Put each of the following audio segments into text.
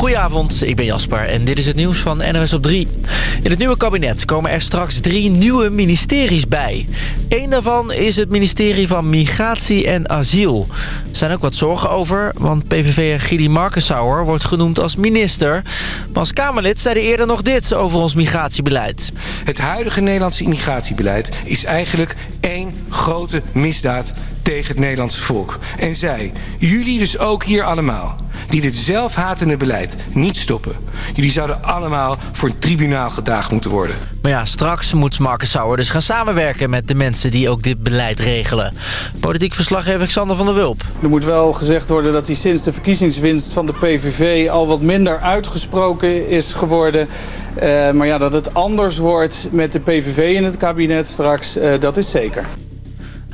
Goedenavond, ik ben Jasper en dit is het nieuws van NOS op 3. In het nieuwe kabinet komen er straks drie nieuwe ministeries bij. Eén daarvan is het ministerie van Migratie en Asiel. Er zijn ook wat zorgen over, want PVV'er Gidi Markensauer wordt genoemd als minister. Maar als Kamerlid zei hij eerder nog dit over ons migratiebeleid. Het huidige Nederlandse immigratiebeleid is eigenlijk één grote misdaad tegen het Nederlandse volk. En zij, jullie dus ook hier allemaal, die dit zelfhatende beleid niet stoppen. Jullie zouden allemaal voor een tribunaal gedaagd moeten worden. Maar ja, straks moet Marcus Sauer dus gaan samenwerken met de mensen die ook dit beleid regelen. Politiek verslaggever Xander van der Wulp. Er moet wel gezegd worden dat hij sinds de verkiezingswinst van de PVV al wat minder uitgesproken is geworden. Uh, maar ja, dat het anders wordt met de PVV in het kabinet straks, uh, dat is zeker.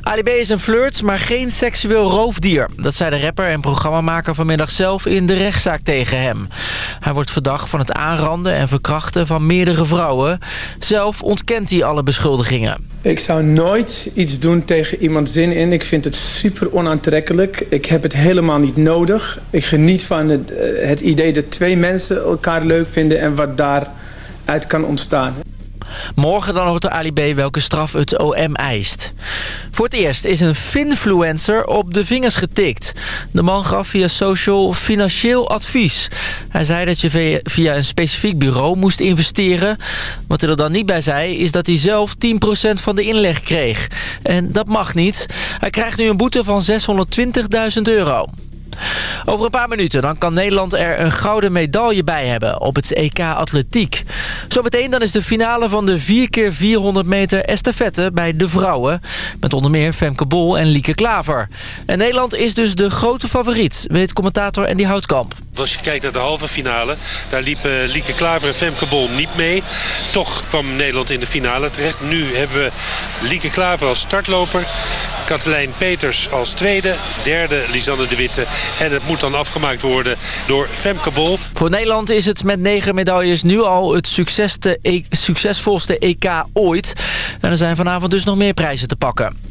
Ali B is een flirt, maar geen seksueel roofdier. Dat zei de rapper en programmamaker vanmiddag zelf in de rechtszaak tegen hem. Hij wordt verdacht van het aanranden en verkrachten van meerdere vrouwen. Zelf ontkent hij alle beschuldigingen. Ik zou nooit iets doen tegen iemand zin in. Ik vind het super onaantrekkelijk. Ik heb het helemaal niet nodig. Ik geniet van het, eh, het idee dat twee mensen elkaar leuk vinden en wat daaruit kan ontstaan. Morgen dan hoort de Ali B welke straf het OM eist. Voor het eerst is een Finfluencer op de vingers getikt. De man gaf via social financieel advies. Hij zei dat je via een specifiek bureau moest investeren. Wat hij er dan niet bij zei is dat hij zelf 10% van de inleg kreeg. En dat mag niet. Hij krijgt nu een boete van 620.000 euro. Over een paar minuten dan kan Nederland er een gouden medaille bij hebben op het EK Atletiek. Zometeen dan is de finale van de 4x400 meter estafette bij de vrouwen. Met onder meer Femke Bol en Lieke Klaver. En Nederland is dus de grote favoriet, weet commentator Andy Houtkamp. Als je kijkt naar de halve finale, daar liepen Lieke Klaver en Femke Bol niet mee. Toch kwam Nederland in de finale terecht. Nu hebben we Lieke Klaver als startloper. Katelijn Peters als tweede. Derde Lisanne de Witte. En het moet dan afgemaakt worden door Femke Bol. Voor Nederland is het met negen medailles nu al het e succesvolste EK ooit. En er zijn vanavond dus nog meer prijzen te pakken.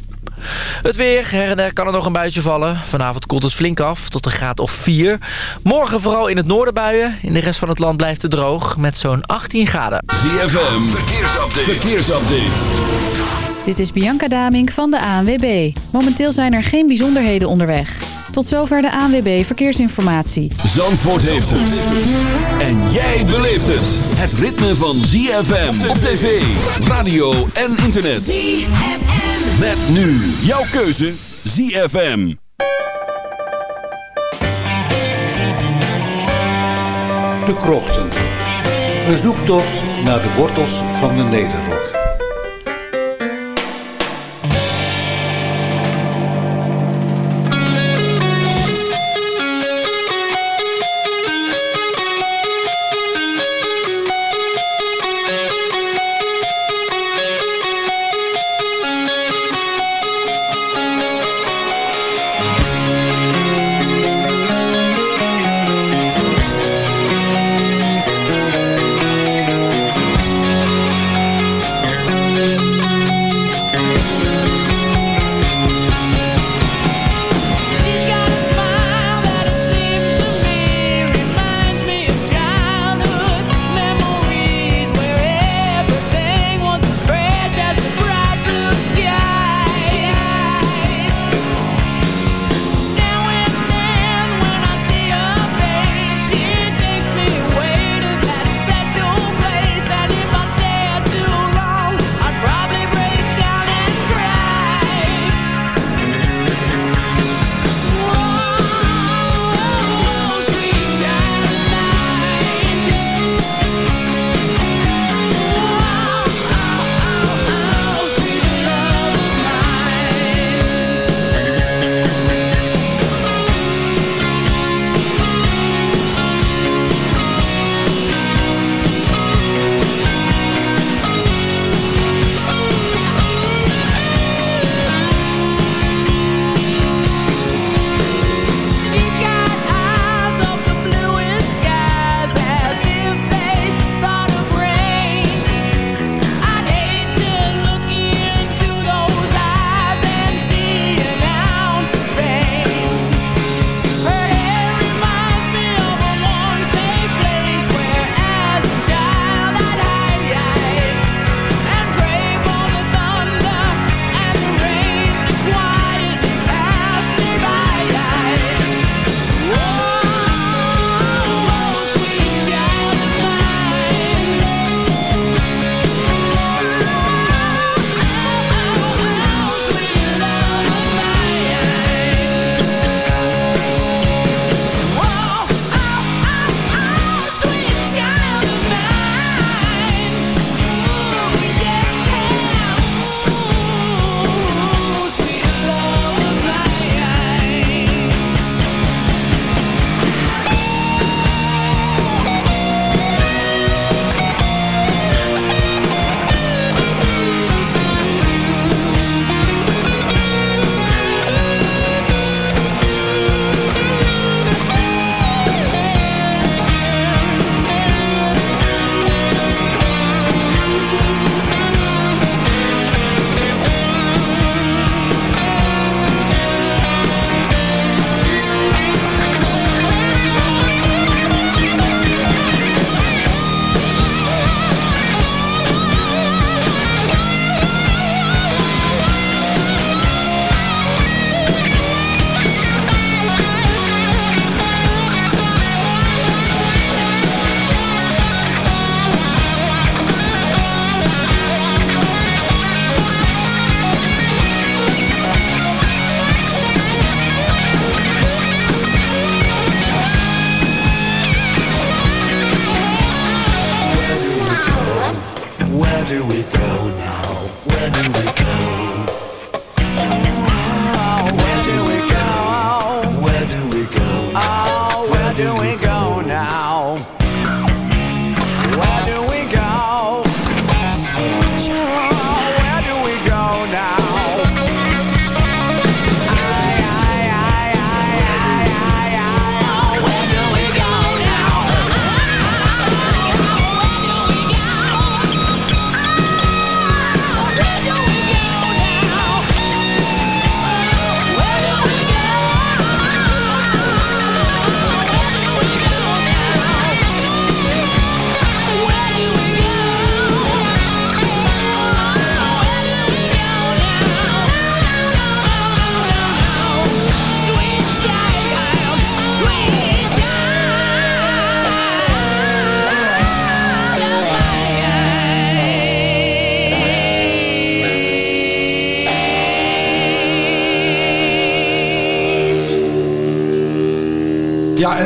Het weer, her en der kan er nog een buitje vallen. Vanavond koelt het flink af, tot een graad of 4. Morgen vooral in het noorden buien. In de rest van het land blijft het droog, met zo'n 18 graden. ZFM, verkeersupdate. verkeersupdate. Dit is Bianca Damink van de ANWB. Momenteel zijn er geen bijzonderheden onderweg. Tot zover de ANWB Verkeersinformatie. Zandvoort heeft het. En jij beleeft het. Het ritme van ZFM op tv, radio en internet. ZFM. Met nu jouw keuze ZFM. De Krochten. Een zoektocht naar de wortels van de Nederrok.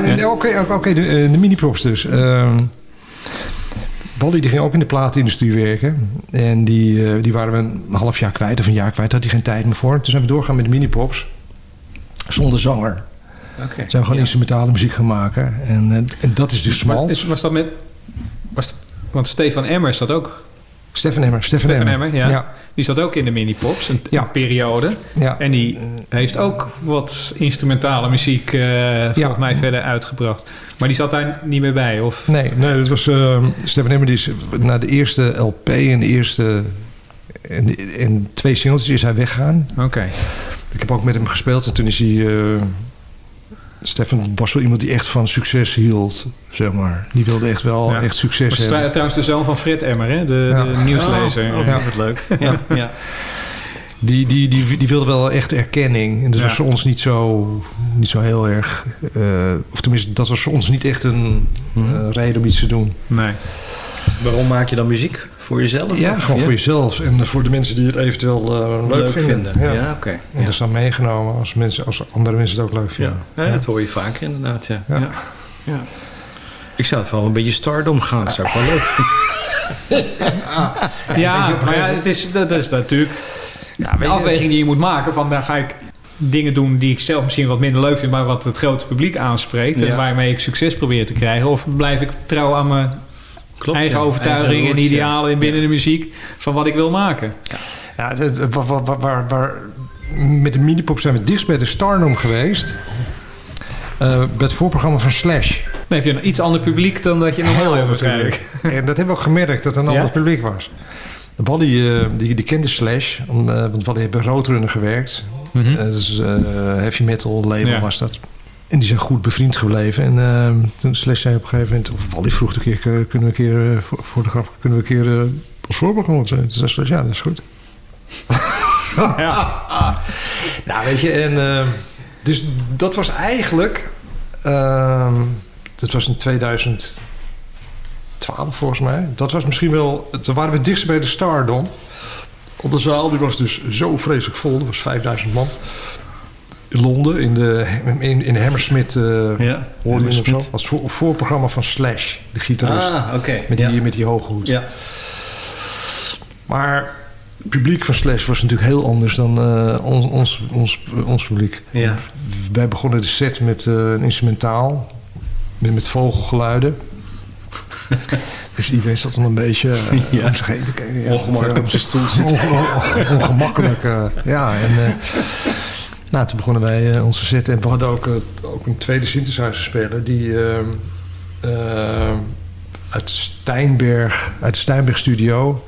Ja, oké, oké, de, eh, de mini-props dus. Bolly die ging ook in de platenindustrie werken. En die, eh, die waren we een half jaar kwijt of een jaar kwijt. Had hij geen tijd meer voor. Toen zijn we doorgaan met de mini-props. Zonder zanger. Oké. Zijn we gewoon instrumentale muziek gaan maken. En, eh, en dat is dus smalt. was dat met... Was want Stefan Emmer zat ook... Stefan Emmer. Stefan, Stefan Emmer. Emmer, ja. ja. Die zat ook in de mini-pops, een, Ja. een periode. Ja. En die heeft ook wat instrumentale muziek eh volgens mij verder uitgebracht. Maar die zat daar niet meer bij, of... Nee, nee, dat was uh, Stefan Emmer. Die is na de eerste LP en de eerste... En, en twee singles is hij weggegaan. Oké. Ik heb ook met hem gespeeld en toen is hij... eh, Stefan was wel iemand die echt van succes hield, zeg maar. Die wilde echt wel Ja. echt succes Was hebben. tr- trouwens de zoon van Fred Emmer, hè? De, Ja. de nieuwslezer. Oh, oh, wat leuk. Ja. ja. Die, die, die, die wilde wel echt erkenning. En dat Ja. was voor ons niet zo, niet zo heel erg... eh, of tenminste, dat was voor ons niet echt een eh, reden om iets te doen. Nee. Waarom maak je dan muziek? Voor jezelf? Ja, Of- gewoon voor jezelf. En voor de mensen die het eventueel eh, leuk, Leuk vinden. vinden. Ja, oké. En Ja. dat is dan meegenomen als, mensen, als andere mensen het ook leuk Ja. vinden. Ja, dat hoor je vaak inderdaad, ja. ja. ja. Ik zou het wel een beetje stardom gaan. Dat zou ik wel leuk vinden. Ja, maar ja, het is, dat is natuurlijk de afweging die je moet maken. Van daar ga ik dingen doen die ik zelf misschien wat minder leuk vind... maar wat het grote publiek aanspreekt... Ja. en waarmee ik succes probeer te krijgen. Of blijf ik trouw aan mijn Klopt, eigen ja. overtuigingen Eigen en roots, idealen binnen de muziek... van wat ik wil maken. Ja, waar, waar, waar, met de minipop zijn we dichtst bij de Stardom geweest. Eh, bij het voorprogramma van Slash. Dan heb je een iets ander publiek dan dat je normaal hebt waarschijnlijk. En dat hebben we ook gemerkt, dat er een Ja? ander publiek was. Wally, eh, die, die kende Slash, om, eh, want Wally heeft bij Roadrunner gewerkt. Mhm. Dus heavy metal label Ja. was dat. En die zijn goed bevriend gebleven. En eh, toen Slash zei op een gegeven moment... Of Wally vroeg een keer, eh, kunnen we een keer... eh, voor, voor de grap, kunnen we een keer uh, als voorprogramma? Toen zei ja, dat is goed. Ja. Nou, weet je, en... eh, dus dat was eigenlijk... ehm, dat was in 2012 volgens mij. Dat was misschien wel... Toen waren we dichtst bij de Stardom. Want de zaal die was dus zo vreselijk vol. Er was 5000 man. Londen, in de, in, Hammersmith uh, Ja, of zo. Als voor, voorprogramma van Slash, de gitarist. Ah, oké. Met, die, Ja. met die hoge hoed. Ja. Maar het publiek van Slash was natuurlijk heel anders dan eh, ons, ons, ons, ons publiek. Ja. Wij begonnen de set met eh, een instrumentaal. Met, met vogelgeluiden. dus iedereen zat dan een beetje uh, Ja. om zich heen te kijken. Ja, Ongemakkelijk op zijn stoel zitten. onge- onge- Ongemakkelijk. ja, en... nou, toen begonnen wij eh, onze set. En we hadden ook, eh, ook een tweede synthesizer-speler... die ehm, ehm, uit Steinberg, uit de Steinberg-studio...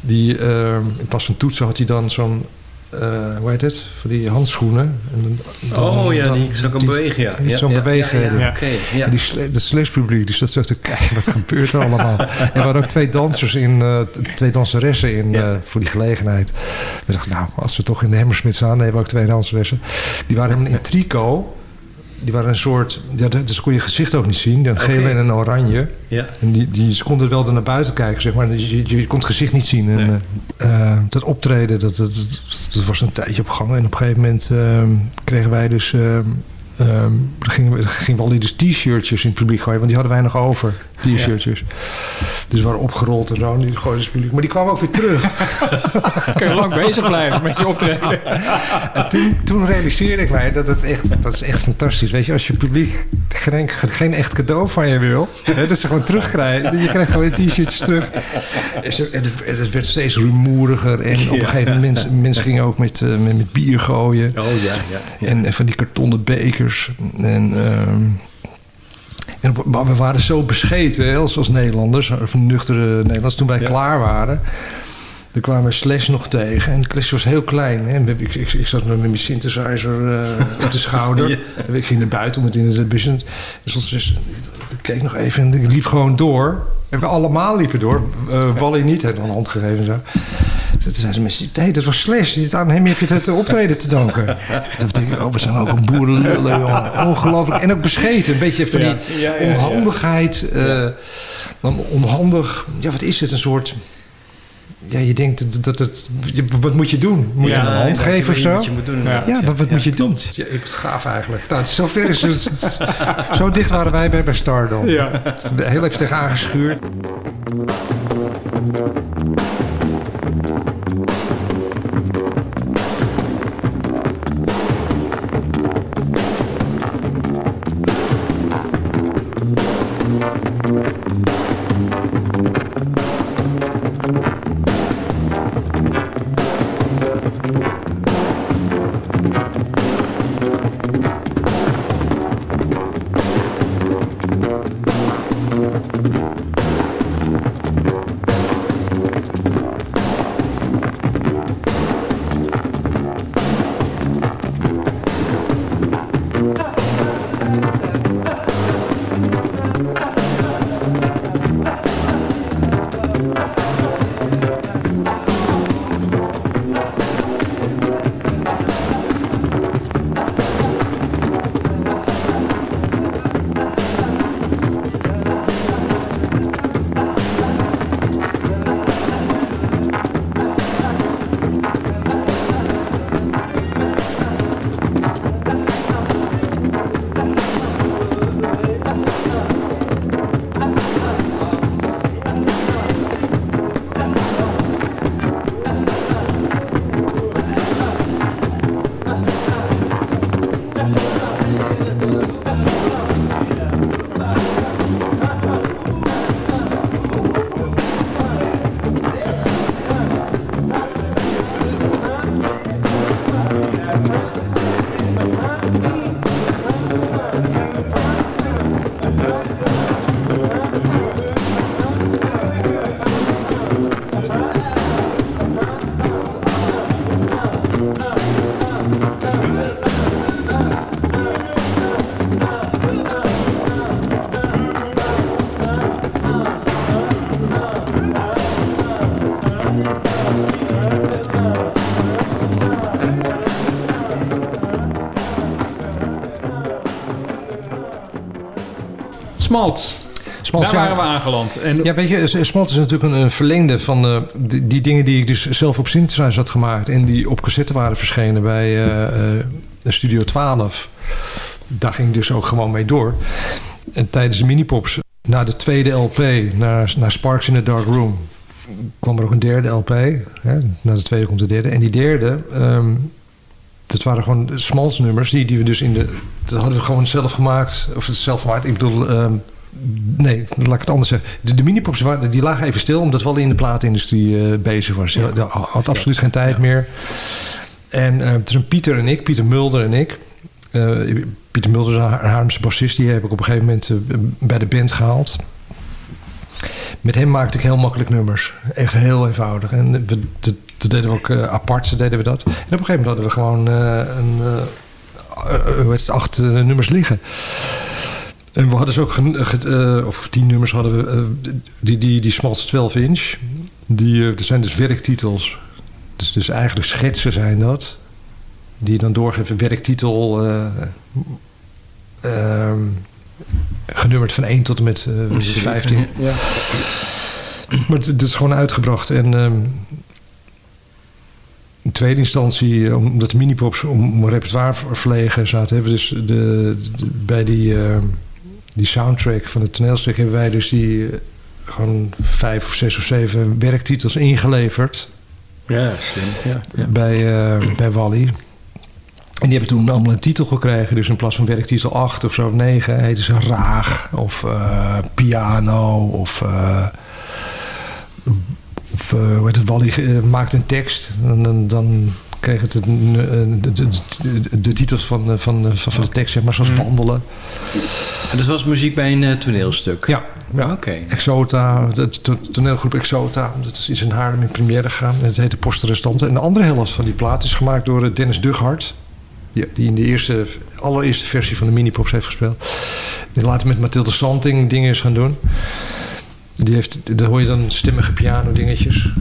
die ehm, in plaats van toetsen had hij dan zo'n... eh, hoe heet het? Van die handschoenen. En dan- Oh ja, dan- die zo kan bewegen, ja. Ja, zo ja, bewegen. ja, ja. En die dat slash-publiek, die zat zo te kijken, wat gebeurt er allemaal? en we hadden ook twee dansers in, eh, twee danseressen in, eh, voor die gelegenheid. We dachten, nou, als we toch in de Hammersmith staan, dan hebben we ook twee danseressen. Die waren in trico. Die waren een soort, ja, dus kon je gezicht ook niet zien. Een gele en een oranje. Ja. En die, die, ze konden wel naar buiten kijken, zeg maar. Je, je, je kon het gezicht niet zien. En, eh, eh, dat optreden, dat, dat, dat, dat was een tijdje op gang. En op een gegeven moment eh, kregen wij dus... ehm, dan gingen we, gingen we al die t-shirtjes in het publiek gooien. Want die hadden wij nog over, t-shirtjes. Dus we waren opgerold en zo. En die gooiden het publiek. Maar die kwamen ook weer terug. Kun je lang bezig blijven met je optreden. En toen, toen realiseerde ik mij dat het echt, dat is echt fantastisch. Weet je, als je publiek geen, geen echt cadeau van je wil, hè, dat ze gewoon terugkrijgen. Je krijgt gewoon t-shirtjes terug. En ze- en het, het werd steeds rumoeriger. En op een gegeven moment mensen, gingen ook met, eh, met, met bier gooien. Oh ja, ja. ja. En, en van die kartonnen bekers. En, ehm, en maar we waren zo bescheten als, als Nederlanders, of nuchtere Nederlanders, toen wij klaar waren. Dan kwamen we Slash nog tegen. En Slash was heel klein. Hè. Ik, ik, ik zat met mijn synthesizer eh, op de schouder. Ja. En ik ging naar buiten om het in het business. Dus ik keek nog even en ik liep gewoon door. En we allemaal liepen door. Eh Wally niet, heeft een hand gegeven en zo. Toen zeiden ze mensen, nee, dat was Slash. Dit aan hem heb je het optreden te danken. Toen dacht ik, oh, we zijn ook een boerenlullen, jongen. Ongelooflijk. En ook bescheten. Een beetje van die Ja. Ja, ja, ja. onhandigheid. dan onhandig. Ja, wat is het? Een soort... Ja, je denkt dat, het... je- Wat moet je doen? Moet je een hand geven of je zo? wat je moet doen, ja, wat, moet je doen? Ja, ik, het gaaf eigenlijk. Nou, zover is het, zo dicht waren wij bij, bij Stardom. Ja. Heel even tegen aangeschuurd. Smalt. Smalt, Daar waren we aangeland. En Ja, weet je, Smalt is natuurlijk een, verlengde van eh, die, die dingen die ik dus zelf op synthesizer had gemaakt... en die op cassette waren verschenen bij eh, eh, Studio 12. Daar ging ik dus ook gewoon mee door. En tijdens de minipops, na de tweede LP, naar, naar Sparks in the Dark Room... kwam er ook een derde LP. Hè? Na de tweede komt de derde. En die derde... ehm, dat waren gewoon Smalls nummers die, die we dus in de... Dat hadden we gewoon zelf gemaakt. Of het zelf gemaakt. Ik bedoel... ehm, nee, laat ik het anders zeggen. De, de minipops waren, die lagen even stil... omdat Wally in de platenindustrie eh, bezig was. Hij had- had absoluut geen tijd meer. En eh toen Pieter en ik, Pieter Mulder en ik... eh, Pieter Mulder, een Ha- Haarlemse bassist... die heb ik op een gegeven moment bij de band gehaald. Met hem maakte ik heel makkelijk nummers. Echt heel eenvoudig. En we, dat, dat deden we ook eh, apart, deden we dat. En op een gegeven moment hadden we gewoon eh, een, eh, hoe heet het, acht nummers liggen. En we hadden ze ook, of tien nummers hadden we, die, die, die Smalls 12 inch. Die, dat zijn dus werktitels. Dus, dus eigenlijk schetsen zijn dat. Die je dan doorgeven, werktitel... eh, ehm, genummerd van 1 tot en met eh, 15. Ja. Maar het, het is gewoon uitgebracht. En ehm, in tweede instantie, eh, omdat de minipops om, repertoire verlegen zaten, hebben we dus de, de- bij die, eh, die soundtrack van het toneelstuk hebben wij dus die eh, gewoon vijf of zes of zeven werktitels ingeleverd Ja, slim. Ja. bij, eh, bij Wally. En die hebben toen allemaal een titel gekregen. Dus in plaats van werktitel 8 of zo, of 9, heten ze Raag of eh, Piano of... eh, of eh, hoe heet het, Wally eh, maakt een tekst. En dan, dan kreeg het een, de, de, de, de titels van, eh, van, van, van de tekst, zeg maar, zoals Wandelen. En dat was muziek bij een toneelstuk? Ja. ja. Oké. Exota, de to- toneelgroep Exota. Dat is in Haarlem in première gegaan. Het heette Postenrestanten. En de andere helft van die plaat is gemaakt door Dennis Dughart. Die, die in de eerste, allereerste versie van de Minipops heeft gespeeld. Die later met Mathilde Santing dingen is gaan doen. Die heeft, daar hoor je dan stemmige piano dingetjes.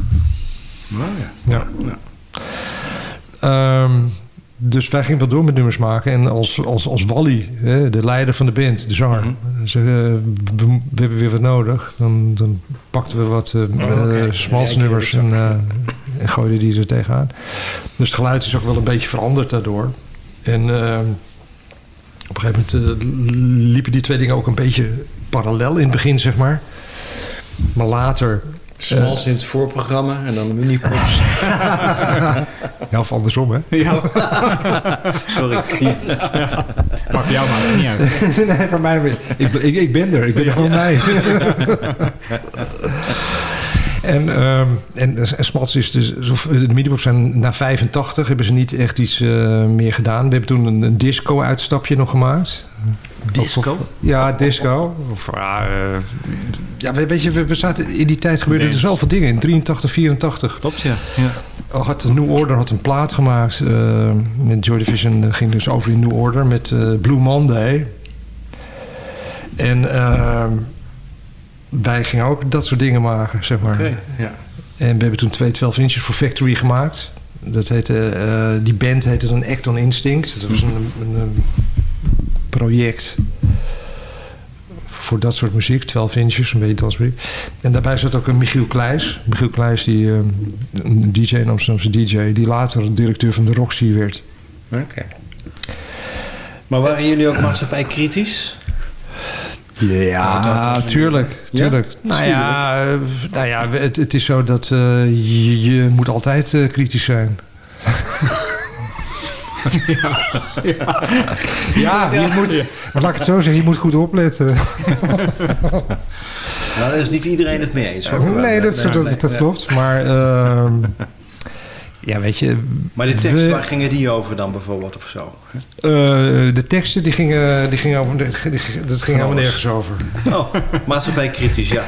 ja. Ja. Ehm, dus wij gingen wel door met nummers maken. En als, als, als Wally, hè, de leider van de band, de zanger, zei, eh, we, we hebben weer wat nodig. Dan, dan pakten we wat eh, smalsnummers en, en gooiden die er tegenaan. Dus het geluid is ook wel een beetje veranderd daardoor. En ehm, op een gegeven moment liepen die twee dingen ook een beetje parallel in het begin, zeg maar. Maar later... Smalls in het voorprogramma en dan de minipops. ja, of andersom, hè? Ja. Sorry. Maar voor jou maakt het niet uit. nee, voor mij weer. Ik, ben- ik, ik ben er. Ik ben er gewoon bij. en, ehm en, en Smats is dus... De Minipops zijn na 85 hebben ze niet echt iets eh, meer gedaan. We hebben toen een, een disco-uitstapje nog gemaakt. Disco? Of- ja, disco. Of, ja, eh, ja, weet je, we, we zaten in die tijd gebeurde er zoveel dingen. In 83, 84. Klopt, ja. ja. Oh, had de New Order had een plaat gemaakt. eh, en Joy Division eh, ging dus over in New Order met eh, Blue Monday. En ehm, wij gingen ook dat soort dingen maken, zeg maar. Oké, ja. En we hebben toen twee 12 inches voor Factory gemaakt. Dat heette, eh, die band heette dan Acton Instinct. Dat was een, een, een project voor dat soort muziek. 12 inches, een beetje dansmuziek. En daarbij zat ook een Michiel Kleijs. Michiel Kleijs, die, eh, een DJ, een Amsterdamse DJ... die later directeur van de Roxy werd. Oké. Maar waren jullie ook maatschappij kritisch? Ja, tuurlijk. Ja? tuurlijk. Nou, ja, nou ja, het, het is zo dat eh, je, je moet altijd eh, kritisch zijn. Ja, je moet, maar laat ik het zo zeggen, je moet goed opletten. Nou, daar is niet iedereen het mee eens. Hoor. nee, dat, dat, dat, dat Ja. klopt. Maar ehm, ja, weet je... Maar de tekst, we- waar gingen die over dan bijvoorbeeld of zo? eh, de teksten, die gingen, die gingen over, die, die- dat ging helemaal nergens over. Oh, maatschappij kritisch, ja.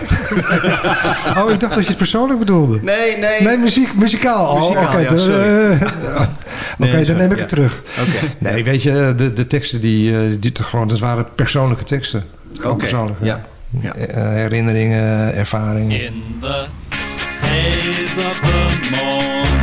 Oh, ik dacht dat je het persoonlijk bedoelde. Nee, nee. Nee, muziek, muzikaal. Oh, Muzikaal, ja, sorry. Oké, Nee, dan neem ik ja. het terug. Oké. Nee, weet je, de, de teksten die, eh, die toch gewoon, dat waren persoonlijke teksten. Gewoon Oké, ja. Ja. Eh, herinneringen, ervaringen. In the haze of the morning,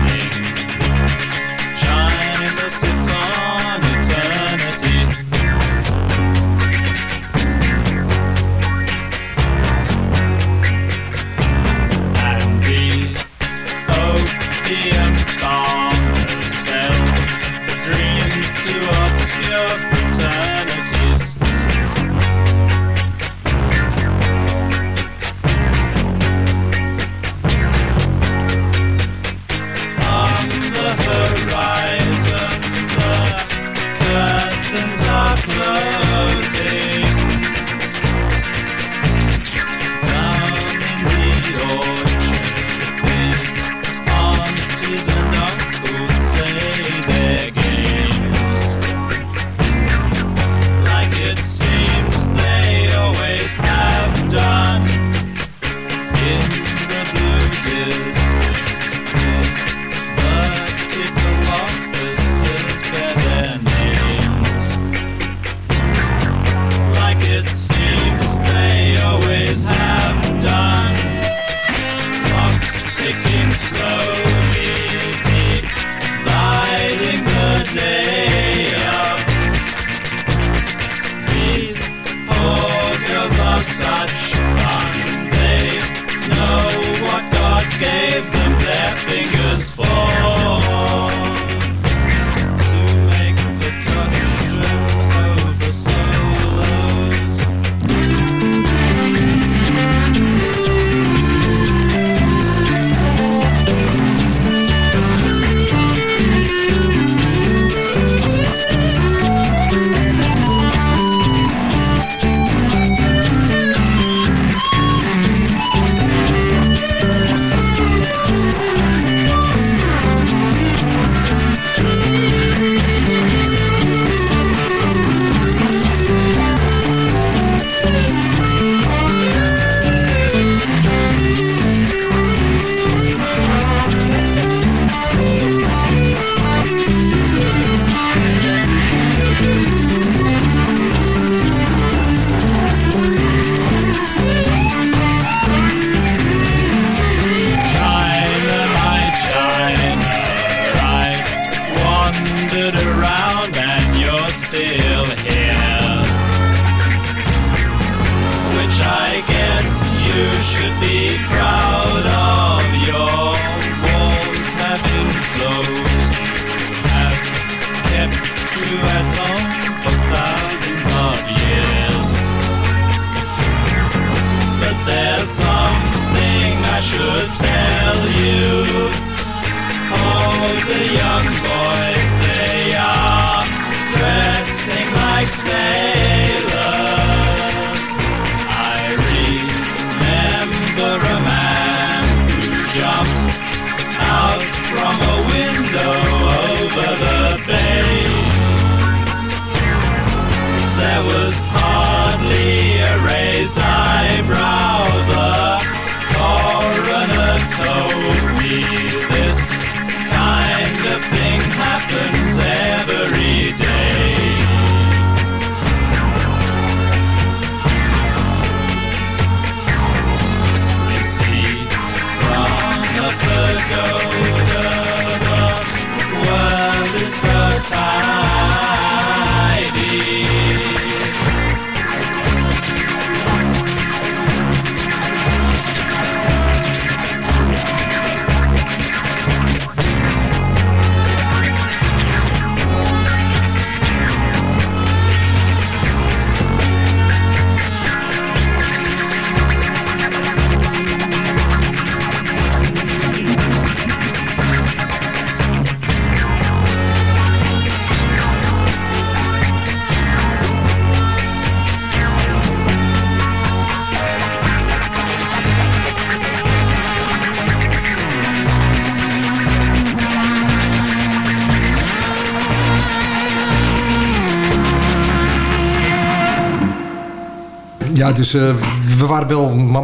Ja, dus eh, we waren wel ma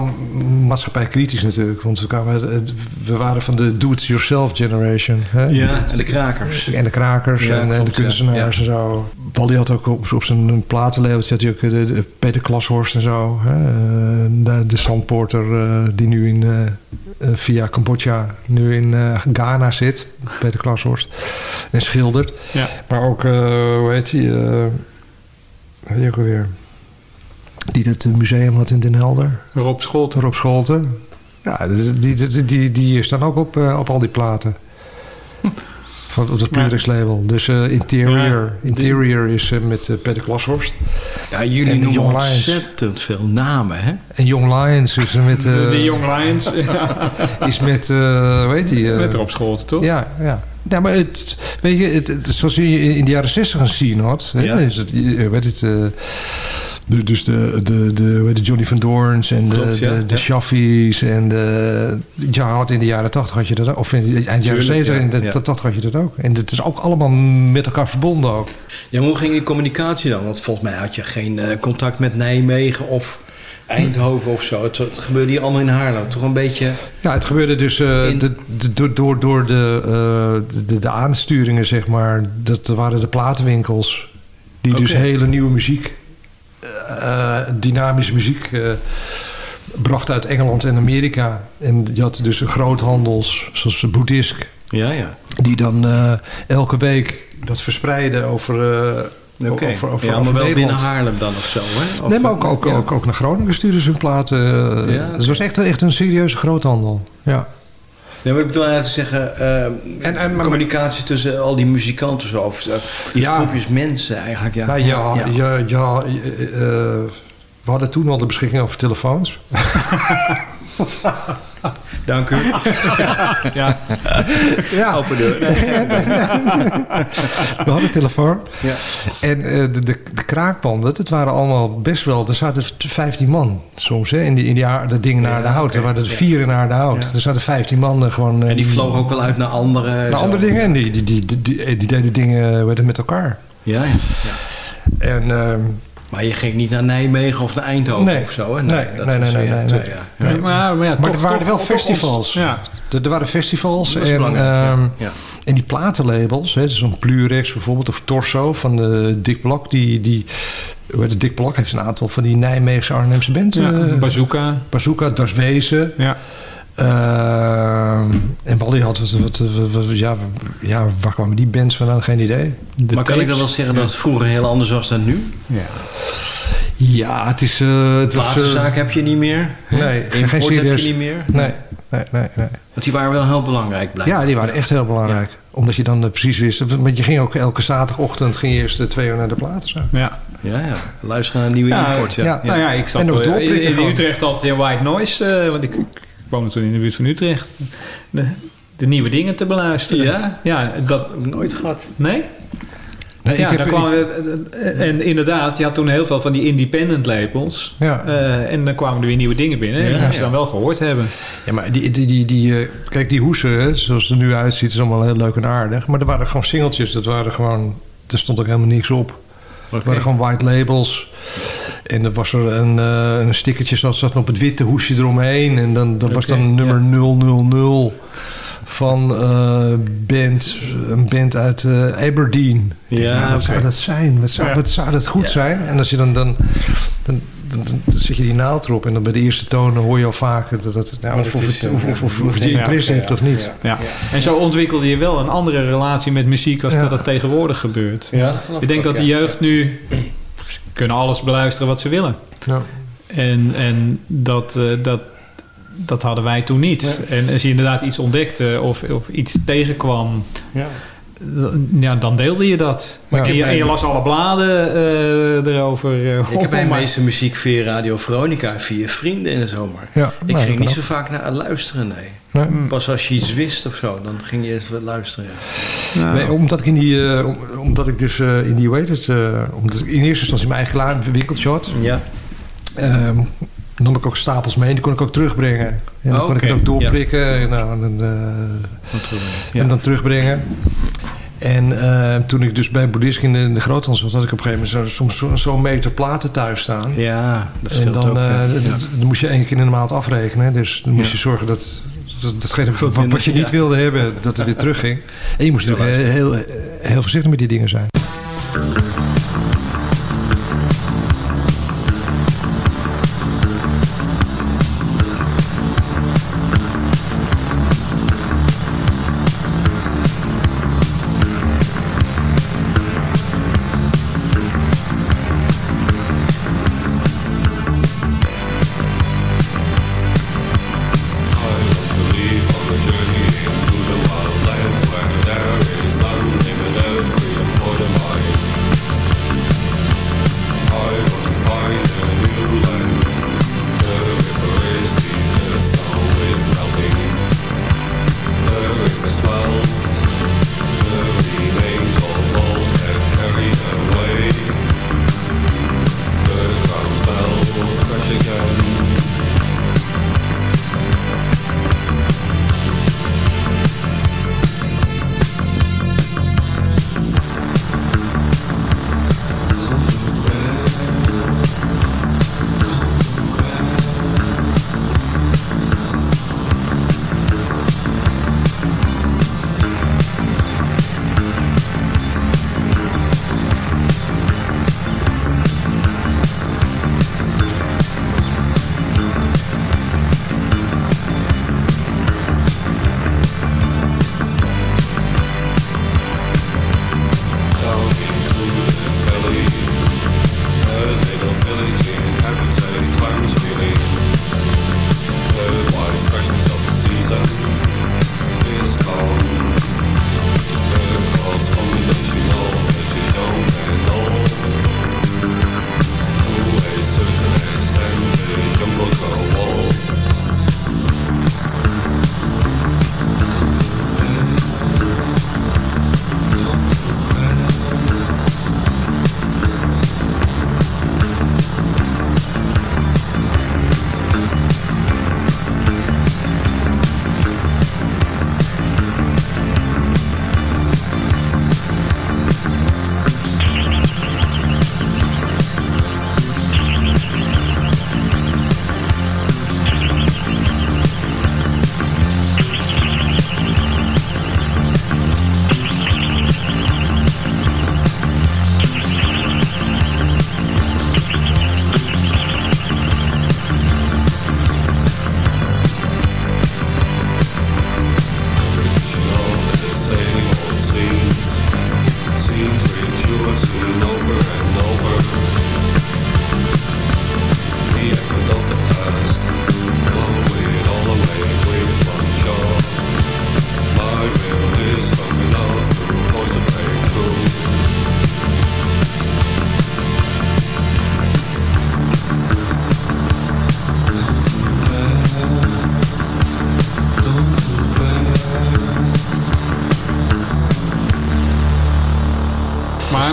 maatschappij kritisch natuurlijk. Want we, kwamen, het- we waren van de do-it-yourself generation. Hè? Ja, en de krakers. En de krakers Ja, en, en de ja. kunstenaars en zo. Wally had ook op, op zijn platenlabeltje had hij ook de, de Peter Klashorst en zo. Hè? Eh, De, de eh, die nu in, eh, eh, via Cambodja nu in eh, Ghana zit. Peter Klashorst. En schildert. Ja. Maar ook, eh, hoe heet hij? eh, heet hij ook alweer? Die dat eh, museum had in Den Helder. Rob Scholten. Rob Scholten. Ja, die, die, die, die staan ook op, eh, op al die platen. Van, op dat Purex label. Dus eh, Interior. Ja, die- Interior is eh, met eh, Peter Klashorst. Ja, jullie En noemen Young Lions. ontzettend veel namen, hè? En Young Lions is met... De, eh, de Young Lions. ja. Is met, eh hoe heet die? eh, Met Rob Scholten, toch? Ja, ja. Ja, maar het, weet je, het, het- zoals je in de jaren zestig een scene had, hè, Ja. is het, weet het, eh, de, dus de, de, de, het, Johnny van Doorns en de, Klopt, ja, de, de ja. Shaffies en de, ja, had in de jaren tachtig had je dat ook, of in de eind jaren Tuurlijk, zeventig, ja, in de ja. tachtig had je dat ook. En het is ook allemaal met elkaar verbonden ook. Ja, maar hoe ging die communicatie dan? Want volgens mij had je geen eh, contact met Nijmegen of Eindhoven of zo. Het, het gebeurde hier allemaal in Haarlem. Toch een beetje... Ja, het gebeurde dus de, de- door, door, door de, eh, de, de aansturingen, zeg maar. Dat waren de platenwinkels. Die dus hele nieuwe muziek, eh, dynamische muziek, eh, brachten uit Engeland en Amerika. En je had dus groothandels, zoals Boeddhisk. Ja, ja. Die dan eh, elke week dat verspreiden over... eh, Oké. over, over, ja, maar over wel Nederland. binnen Haarlem dan of zo, hè? Of, nee, maar ook, eh, ook, ja. ook, ook naar Groningen sturen ze hun platen. eh, Ja, Het was echt, echt een serieuze groothandel. Ja. Nee, maar ik bedoel eigenlijk te zeggen... eh, communicatie tussen al die muzikanten zo. Of zo. Die Ja. groepjes mensen eigenlijk. Ja, Nou ja, ja. ja, eh, eh, we hadden toen al de beschikking over telefoons. Dank u. ja. ja. Open deur. We hadden telefoon. Ja. En eh, de, de, de kraakpanden, dat waren allemaal best wel... Er zaten 15 man soms hè, in die, in die, de dingen naar de hout. Er waren er vier in naar de hout. Er zaten 15 man gewoon... eh, En die vlogen ook wel uit naar andere... naar zo. andere dingen. En die, die, die, die, die, die deden dingen eh, met elkaar. Ja, ja. En... ehm, Maar je ging niet naar Nijmegen of naar Eindhoven Nee. of zo, hè? Nee, dat nee, was, nee, eh, nee, maar, maar, ja, maar toch- er waren toch- wel festivals. Ja. Er, er waren festivals. Dat is en, belangrijk, ja. ehm, Ja. en die platenlabels, hè, zo'n Plurex bijvoorbeeld, of Torso van de Dick Blok. Die, die, Dick Blok heeft een aantal van die Nijmeegse Arnhemse band. Ja, eh, Bazooka. Bazooka, Das Wezen. Ja. Ehm, en Wally had wat, wat, wat- wat- ja, ja, waar kwamen die bands vandaan? Geen idee. maar kan ik dan wel zeggen dat het vroeger heel anders was dan nu? Ja. Ja, het is... eh het was, eh, Platenzaak heb je niet meer. Nee, Import geen heb je niet meer. Nee, nee, nee. nee. Want die waren wel heel belangrijk, blijkbaar. Ja, die waren echt heel belangrijk. Omdat je dan precies wist... Want je ging ook elke zaterdagochtend ging je eerst twee uur naar de platenzaak. Ja. Ja, ja. Luisteren naar een nieuwe Ja, import. Ja. ja. Nou ja, ik zat En ook eh, doorprikken in, in gewoon. Utrecht altijd in White Noise, eh, want ik, ik woonde toen in de buurt van Utrecht. De, de nieuwe dingen te beluisteren. Ja? Ja, dat... Heb ik nooit gehad. Nee? Nee, ja, ik heb- en inderdaad, je had toen heel veel van die independent labels. Ja. Eh, en dan kwamen er weer nieuwe dingen binnen. En Ja. die moest je dan wel gehoord hebben. Ja, maar die, die, die, die, eh, kijk, die hoesen, hè, zoals het er nu uitziet, is allemaal heel leuk en aardig. Maar er waren gewoon singeltjes. Dat waren gewoon, er stond ook helemaal niks op. Het waren gewoon white labels. En er was er een, eh een stickertje dat zat op het witte hoesje eromheen. En dan, dat was dan nummer 000 van eh band, een band uit eh, Aberdeen. Ja, dacht, wat oké. zou dat zijn? Wat zou, Ja. wat zou dat goed zijn? En als je dan, dan, dan, dan, dan zet je die naald erop. En dan bij de eerste tonen hoor je al vaker dat, dat, nou, of, of, het- of, of, of, of je ja, interesse ja, hebt of niet. Ja. En zo ontwikkelde je wel een andere relatie met muziek als Ja. dat, dat tegenwoordig gebeurt. Ja, Ik denk dat de ja. jeugd nu kunnen alles beluisteren wat ze willen. Ja. En, en dat, eh, dat, dat hadden wij toen niet. En als je inderdaad iets ontdekte of, of iets tegenkwam, Ja. Dan- ja, dan deelde je dat. Maar en, je, en je las alle bladen eh, erover. eh, Ik heb maar- meeste muziek via Radio Veronica, via vrienden in de zomer. Ja, Ik nou, ging niet zo vaak naar luisteren, nee. Nee. Pas als je iets wist of zo, dan ging je even luisteren. Ja. Nee, omdat ik in die, eh, om- omdat ik dus eh, in die, hoe heet eh, omdat ik in eerste instantie mijn eigen winkeltje had, Ja. ehm, nam ik ook stapels mee en die kon ik ook terugbrengen. En dan Oh, kon ik oké, het ook doorprikken nou, dan, eh, en dan terugbrengen. En eh, toen ik dus bij Boeddhisk in de, in de groothandel had ik op een gegeven moment zo- soms zo- zo'n meter platen thuis staan. Ja, dat en scheelt dan, ook. eh, ja. dan moest je één keer in de maand afrekenen. Dus dan moest Ja. je zorgen dat, dat datgene wat, wat je niet wilde hebben, dat het weer terugging. En je moest natuurlijk eh, heel, heel voorzichtig met die dingen zijn.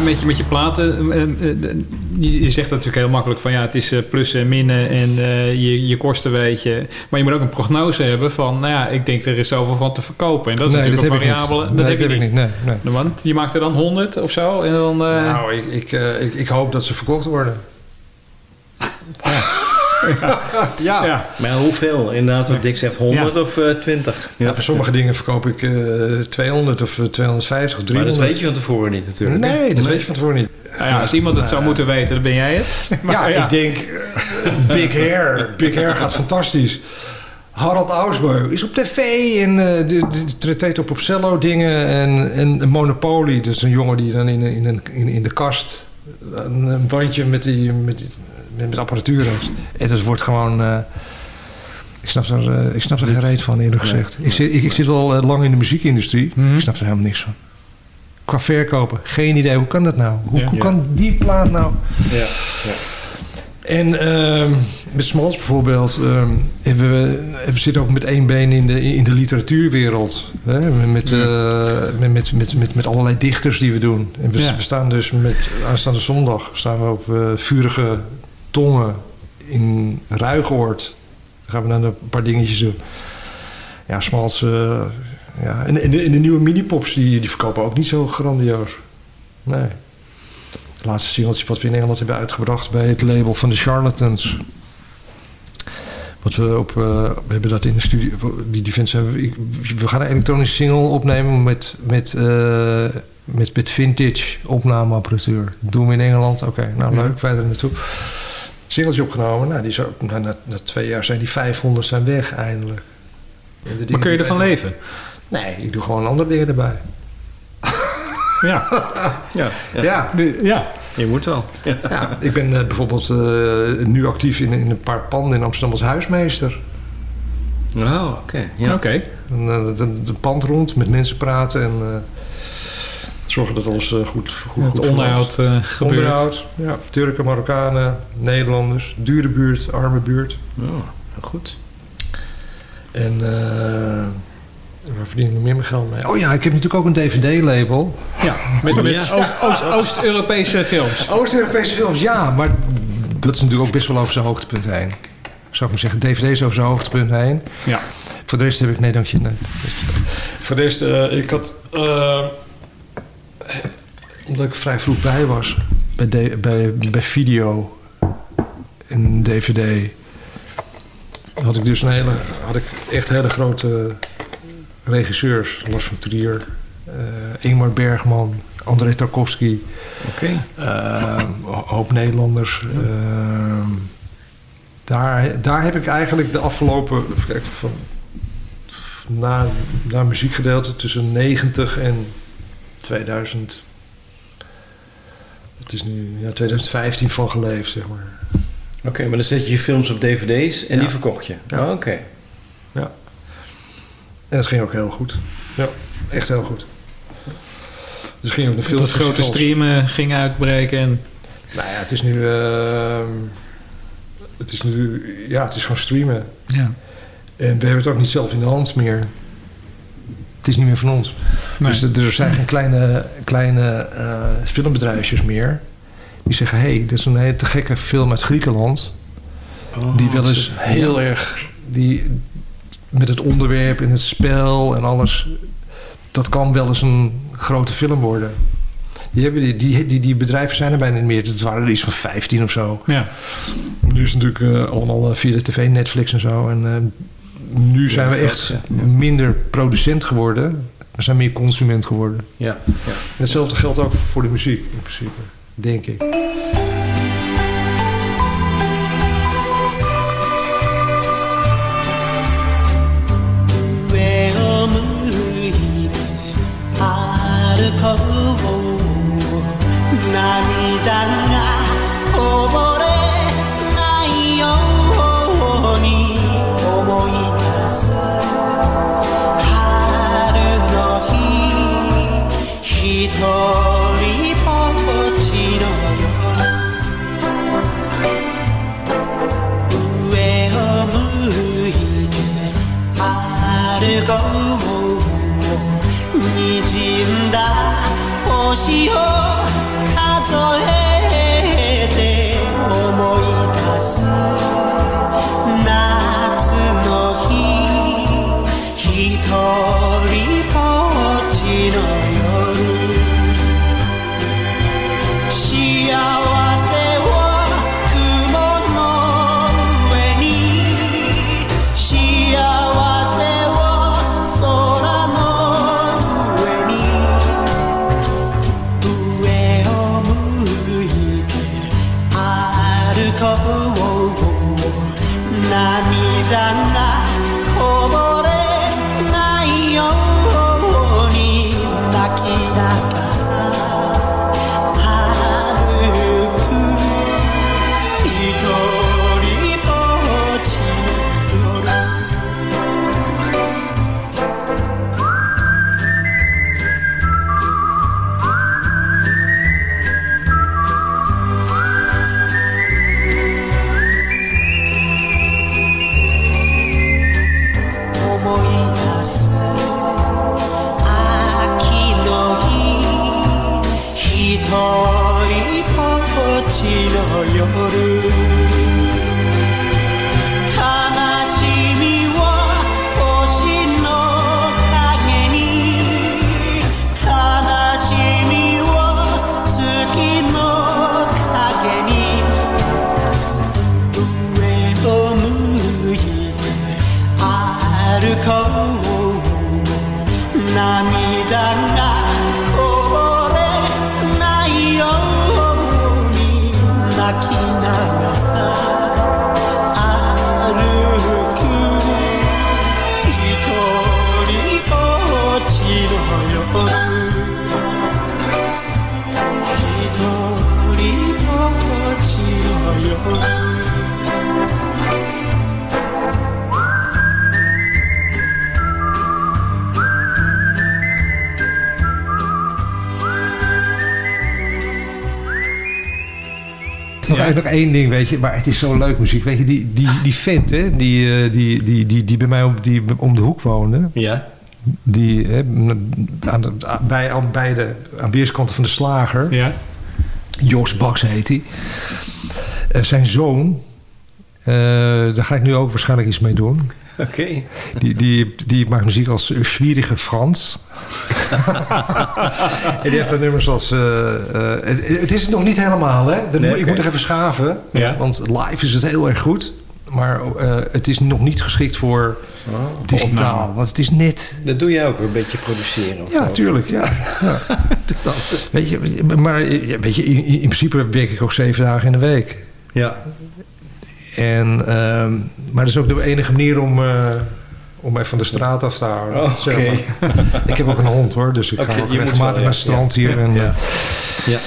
Met je, met je platen. eh, eh, eh, Je zegt natuurlijk heel makkelijk van ja, het is eh, plussen en minnen en eh, je, je kosten weet je. Maar je moet ook een prognose hebben van, nou ja, ik denk er is zoveel van te verkopen. En dat is Nee, natuurlijk dat een heb variabele. Nee, dat heb je dat niet. heb ik niet. Nee, nee. Want je maakt er dan 100 of zo en dan... eh, Nou, ik, ik, ik, ik hoop dat ze verkocht worden. ja. ja. Maar hoeveel? Inderdaad, wat Dick zegt, 100 of eh, 20? Ja, voor sommige dingen verkoop ik eh 200 of eh, 250 of 300. Maar dat weet je van tevoren niet natuurlijk. hè? Nee, dat weet je van tevoren niet. Nou ja, als iemand het zou moeten weten, dan ben jij het. ja, Maar ik denk eh, Big Hair. Big Hair gaat fantastisch. Harald Ausbeu is op tv en eh de, de, treedt op op cello dingen. En, en Monopoly, dus een jongen die dan in, in, een- in, in de kast een, een bandje met, die, met, die- met, met apparatuur heeft. En dat wordt gewoon... eh, ik snap er, eh, ik snap geen reet van, eerlijk gezegd. Ik zit, ik, ik zit wel eh, lang in de muziekindustrie. Ik snap er helemaal niks van. Qua verkopen, geen idee. Hoe kan dat nou? Hoe, Ja. hoe kan die plaat nou... Ja, ja. En ehm, met Smalls bijvoorbeeld, ehm, we, we zitten ook met één been in de, in de literatuurwereld. Hè? Met, met, met, met, met, met allerlei dichters die we doen. En we, Ja. we staan dus met aanstaande zondag staan we op vurige tongen in Ruigoord. Dan gaan we dan een paar dingetjes doen. Ja, Smalls. eh, ja. En, en, de, en de nieuwe minipops die, die verkopen ook niet zo grandioos. Nee. Het laatste singeltje wat we in Engeland hebben uitgebracht bij het label van de Charlatans. Wat we op, eh, we hebben dat in de studio, die, die ik- we gaan een elektronische single opnemen met, met, eh, met, met vintage opnameapparatuur. Doen we in Engeland. Oké, nou Ja. leuk, wij er naartoe. Singeltje opgenomen, nou, die is ook, na, na, na twee jaar zijn die 500 zijn weg eindelijk. Maar kun je ervan leven? Nee, ik doe gewoon andere dingen erbij. Ja. Ja, Ja. ja. Je moet wel. Ja, ik ben eh, bijvoorbeeld eh, nu actief in, in een paar panden in Amsterdam als huismeester. Oh, oké. Ja. Oké. Een, eh, de, de pand rond, met mensen praten en eh, zorgen dat alles eh, goed, goed, Het goed onderhoud eh, gebeurt. Onderhoud, ja. Turken, Marokkanen, Nederlanders. Dure buurt, arme buurt. Oh, goed. En eh waar verdien ik nog meer mijn geld mee? Oh ja, ik heb natuurlijk ook een DVD-label. Ja, met, met Ja. Oost- Oost- Oost-Europese films. Oost-Europese films, ja. Maar dat is natuurlijk ook best wel over zijn hoogtepunt heen. Zou ik maar zeggen, DVD is over zijn hoogtepunt heen. Ja. Voor de rest heb ik... Nee, dank je. Nee. Voor de rest, eh, ik had... omdat ik vrij vroeg bij was. Bij, de- bij, bij video. En DVD. Had ik dus een hele... Had ik echt hele grote regisseurs. Lars van Trier. eh Ingmar Bergman. André Tarkovsky. Oké. Eh, een hoop Nederlanders. Eh, daar, daar heb ik eigenlijk de afgelopen... van, na, na muziekgedeelte tussen 90 en 2000... Het is nu ja, 2015 van geleefd, zeg maar. Oké, maar dan zet je je films op dvd's en Ja. die verkocht je. Ja. Oh, Oké. Ja. En dat ging ook heel goed. Ja, echt heel goed. Dus ging ook naar veel Dat het grote streamen ging uitbreken. En, Nou ja, het is nu... ehm, het is nu... Ja, het is gewoon streamen. ja. En we hebben het ook niet zelf in de hand meer. Het is niet meer van ons. Nee. Dus, er- dus er zijn geen kleine, kleine eh, filmbedrijfjes meer. Die zeggen, hé, hey, dit is een hele te gekke film uit Griekenland. die wel eens heel erg... Die, met het onderwerp en het spel en alles... Dat kan wel eens een grote film worden. Die, hebben die, die, die, die bedrijven zijn er bijna niet meer. Het waren er iets van 15 of zo. Ja. Nu is het natuurlijk eh, allemaal eh, via de tv, Netflix en zo. En nu zijn we echt minder producent geworden. We zijn meer consument geworden. Ja. ja. En hetzelfde geldt ook voor de muziek, in principe. Denk ik.「遠い心地の夜。Eigenlijk nog één ding, weet je, maar het is zo leuk muziek. Weet je, die, die, die vent, hè, die, eh, die, die, die, die bij mij om, die om de hoek woonde. Ja. Die hè, aan, de, aan- bij, aan beide, aan weerskanten van de slager. Ja. Jos Baks heet hij. Eh, zijn zoon, eh, daar ga ik nu ook waarschijnlijk iets mee doen. Oké. Die, die, die maakt muziek als Schwierige Frans. en die heeft dan nummers als... eh, eh, het, het is het nog niet helemaal, hè? Dat Nee, moet- Ik moet nog even schaven. Ja. Want live is het heel erg goed. Maar eh, het is nog niet geschikt voor digitaal. Want het is net... Dat doe jij ook, een beetje produceren. of Ja, tuurlijk. Ja. ja. Weet je, maar weet je, in, in principe werk ik ook zeven dagen in de week. Ja. En, ehm, maar dat is ook de enige manier om, eh, om mij van de straat af te houden. Oh, Oké. Ik heb ook een hond hoor, dus ik ga ook regelmatig wel, ja. naar het strand hier. En, Ja. eh, Ja.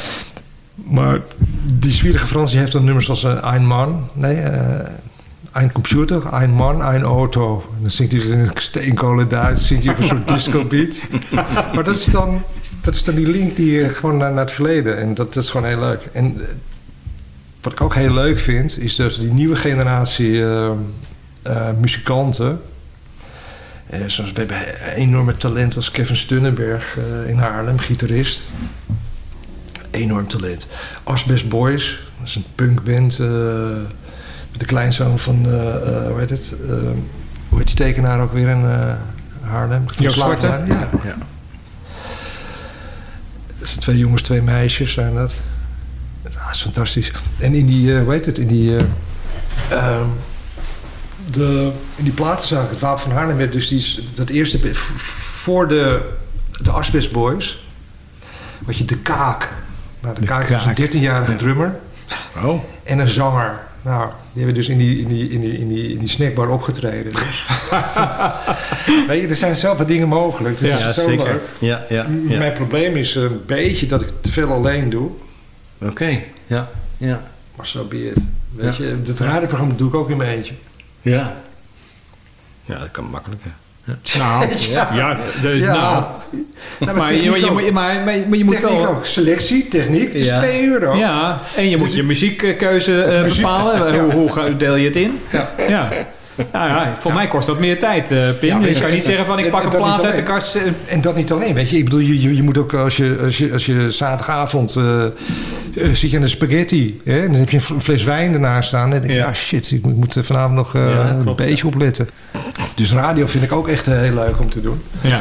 maar die zwierige Frans die heeft dan nummers als een Ein Man. Nee, eh een computer, een man, een auto. En dan zingt hij het in het steenkolen Duits, zingt hij op een soort disco beat. maar dat is dan, dat is dan die link die je gewoon naar, naar het verleden. En dat, dat is gewoon heel leuk. En eh, wat ik ook heel leuk vind, is dus die nieuwe generatie eh, eh, muzikanten. Eh, zoals, we hebben enorme talent als Kevin Stunnenberg eh, in Haarlem, gitarist. Enorm talent. Asbest Boys, dat is een punkband. met de kleinzoon van, hoe heet het? Eh, hoe heet die tekenaar ook weer in Haarlem? Van Zwarte? Ja. Ja. Dat zijn twee jongens, twee meisjes zijn dat. Dat is fantastisch. En in die, eh, hoe heet het, in die, ehm, de, in die platenzaak, het Wapen van Haarlem, werd dus die, is- dat eerste, voor de, de Asbest Boys, wat je de Kaak. Nou, de, De Kaak, is een Kaak. 13-jarige drummer. Oh. En een zanger. Nou, die hebben dus in die, in die, in die, in die, in die snackbar opgetreden. Dus. Weet je, er zijn zoveel dingen mogelijk. Het is Ja, zo zeker. leuk. Ja, ja. Mijn probleem is een beetje dat ik te veel alleen doe. Oké, ja, ja. Maar zo so be it. Weet Ja. je, het radioprogramma doe ik ook in mijn eentje. Ja. Ja, dat kan makkelijker. Ja. Nou, ja, de, Ja. nou. Nou, maar, je, moet- maar, maar, maar je moet Techniek wel... ook. Selectie, techniek. Het is Ja. 2 euro. Ja, en je moet Dus je muziekkeuze eh, Muziek- bepalen. Ja. Hoe, hoe ga- deel je het in? Ja. Ja. Nou ja, voor mij kost dat meer tijd, eh, Pim. Ja, je kan niet en- zeggen van ik en- pak en een plaat uit de kast. eh, En dat niet alleen, weet je. Ik bedoel, je, je, je moet ook als je, als je, als je zaterdagavond eh, zit je aan de spaghetti. Hè, en dan heb je een fl- fles wijn ernaast staan. En dan denk je, ja, shit, ik moet, ik moet vanavond nog eh, Ja, een beetje opletten. Dus radio vind ik ook echt heel leuk om te doen. Ja.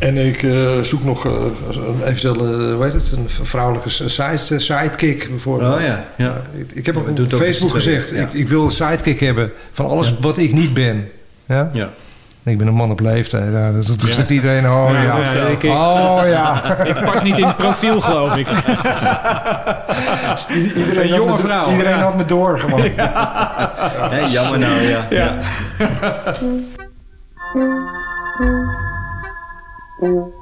En ik eh, zoek nog eh, een eventueel, eh, hoe heet het, een vrouwelijke side, sidekick bijvoorbeeld. Oh ja, ja. Ik, ik heb Ja, op Facebook gezegd, ja. ik, ik wil een sidekick hebben van alles wat ik niet ben. Ja? Ja. Ik ben een man op leeftijd. Ja, dat dat zegt iedereen, oh ja. Ja, ja, ik- ik- oh ja. Ik pas niet in het profiel, geloof ik. Iedereen Een had jonge me- vrouw. Iedereen Ja. had me door gewoon. Hè, jammer nou, ja. Ja. Mm-hmm.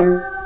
Maar heb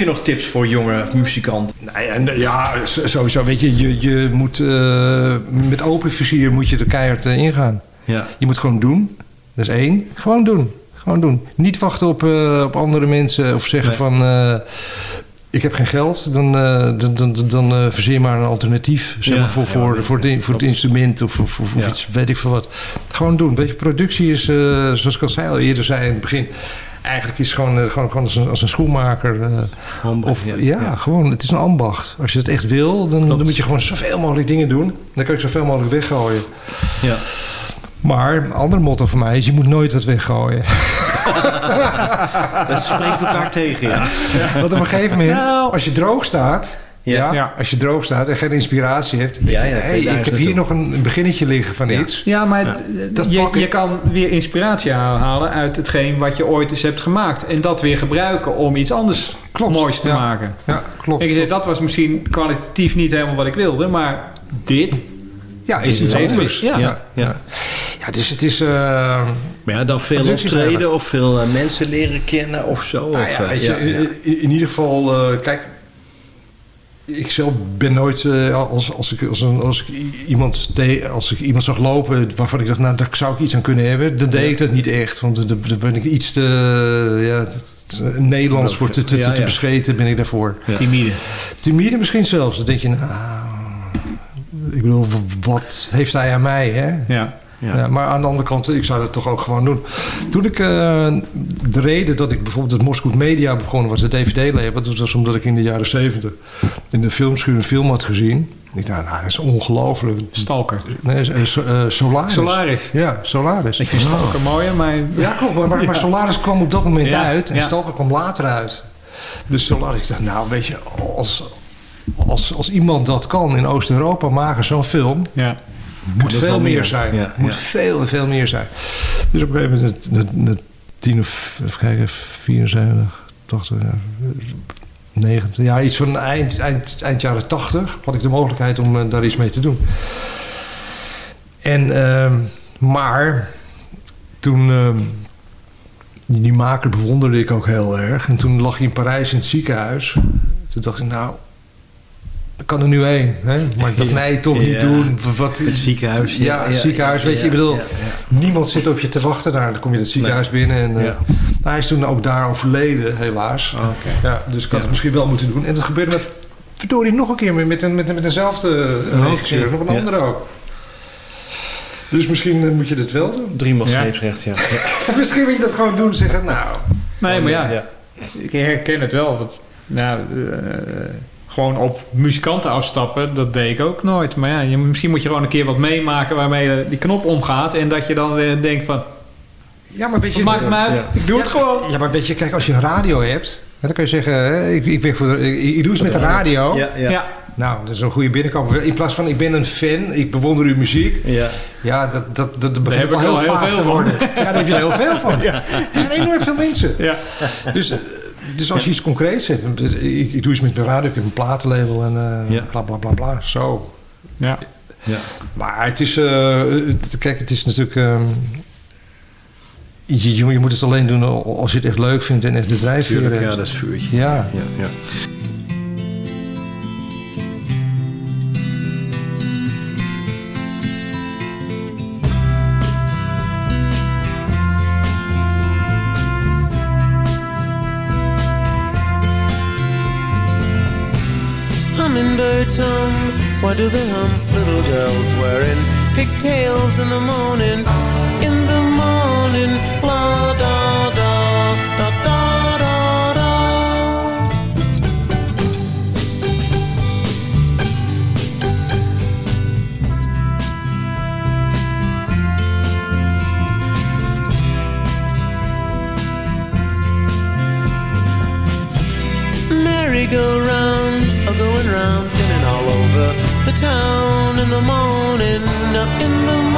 je nog tips voor jonge muzikanten? Nee, en, ja, s- sowieso. Weet je, je, je moet eh, met open vizier moet je er keihard eh, ingaan. Ja. Je moet gewoon doen. Dat is één. Gewoon doen. Gewoon doen. Niet wachten op, eh, op andere mensen of zeggen Nee. van... eh, ik heb geen geld, dan, eh, dan, dan, dan eh, verzin maar een alternatief. Zeg Ja, maar voor, ja, voor, voor, het, in- voor het instrument of, of, of Ja. iets, weet ik veel wat. Gewoon doen. Weet je, productie is, eh, zoals ik al zei, al eerder zei in het begin... Eigenlijk is het gewoon, eh, gewoon, gewoon als, een, als een schoenmaker. eh, of, ja, ja. gewoon, het is een ambacht. Als je het echt wil, dan, dan moet je gewoon zoveel mogelijk dingen doen. Dan kan je zoveel mogelijk weggooien. Ja. Maar een ander motto voor mij is, je moet nooit wat weggooien. Dat spreekt elkaar tegen, ja. Want op een gegeven moment, Nou. als je droog staat... Ja. Ja. Als je droog staat en geen inspiratie hebt. Ja, ja, hey, ik heb hier nog een, beginnetje liggen van iets. Ja, maar je, je kan weer inspiratie halen uit hetgeen wat je ooit eens hebt gemaakt. En dat weer gebruiken om iets anders moois te ja. maken. Ja, klopt. Ik zeg, dat was misschien kwalitatief niet helemaal wat ik wilde, maar dit Ja, is iets anders. Ja. Ja, ja. ja dus het is... eh, Maar ja, dan veel optreden of veel eh, mensen leren kennen of zo. Nou of, ja, eh, weet je, ja, ja. In, in ieder geval, eh, kijk, ik zelf ben nooit, eh, als, als, ik, als, een, als, ik iemand te, als ik iemand zag lopen waarvan ik dacht, nou, daar zou ik iets aan kunnen hebben, dan deed ik dat niet echt. Want daar ben ik iets te, ja, te- te- Nederlands voor te, te, te, bescheten ben ik daarvoor. timide. Timide misschien zelfs. Dan denk je, nou, ik bedoel, wat heeft hij aan mij, hè? Ja. Ja. maar aan de andere kant, ik zou dat toch ook gewoon doen. Toen ik, eh, de reden dat ik bijvoorbeeld het Moscow Media begonnen was, de DVD-label, dat was omdat ik in de jaren zeventig in de filmschuur een film had gezien. Ik dacht, nou, dat is ongelooflijk. Stalker. Nee, eh, so- eh, Solaris. Solaris. Ja, Solaris. Ik vind Stalker mooier, maar... Ja, klopt. Maar, maar, maar Solaris kwam op dat moment Ja, uit en ja. Stalker kwam later uit. Dus Solaris, ik dacht, nou, weet je, als, als, als iemand dat kan in Oost-Europa maken, zo'n film, Ja. Moet veel meer zijn. Ja, moet ja. veel en veel meer zijn. Dus op een gegeven moment, het tien of, even kijken, 74, 80, ja, 90, ja, iets van eind, eind, eind jaren 80 had ik de mogelijkheid om eh, daar iets mee te doen. En, ehm, maar toen, ehm, die, die maker bewonderde ik ook heel erg. En toen lag hij in Parijs in het ziekenhuis. Toen dacht ik, nou, ik kan er nu heen. Hè? Maar ik dacht, nee, toch niet doen. Wat, Het ziekenhuis. Ja, het ziekenhuis, weet je. Ik bedoel, niemand zit op je te wachten daar. Dan kom je het ziekenhuis binnen. En, eh, hij is toen ook daar overleden, helaas. Ja, dus ik had Ja. het misschien wel moeten doen. En dat gebeurde met, verdorie, nog een keer met, met, een- met, een- met dezelfde eh, Oh, regisseur. Nog een Ja. andere ook. Dus misschien eh, moet je dit wel doen. Driemaal Ja. scheepsrecht, ja. Misschien moet je dat gewoon doen. Zeggen, nou... Nee, maar ja, Ja. ik herken het wel. Want, nou, eh, gewoon op muzikanten afstappen, dat deed ik ook nooit. Maar ja, je, misschien moet je gewoon een keer wat meemaken waarmee je die knop omgaat. En dat je dan eh, denkt van, Ja, maar weet je... maakt me uit, Ja. ik doe het gewoon. Ja, maar weet je, kijk, als je een radio hebt... hè, Dan kun je zeggen, hè, ik, ik, werk voor de, ik, ik doe iets met de radio. Ja, ja. Ja. Nou, dat is een goede binnenkomen. In plaats van, ik ben een fan, ik bewonder uw muziek. Ja. Ja, dat, dat, dat, dat begint heb wel ik heel heel vaag veel te van. worden. Ja, daar heb je er heel veel van. Ja. Er zijn enorm veel mensen. Ja. Dus, dus als je iets concreets hebt... dus Ik, ik doe iets met mijn radio, ik heb een platenlabel en eh, Ja. bla bla bla bla. Zo. Ja. Ja. Maar het is... eh, het- kijk, het is natuurlijk... ehm, je, je moet het alleen doen als je het echt leuk vindt en echt de drijfveer Tuurlijk, hebt. ja, dat is vuurtje. Ja. Ja, do they hum? Little girls wearing pigtails in the morning, morning, uh, in the morning,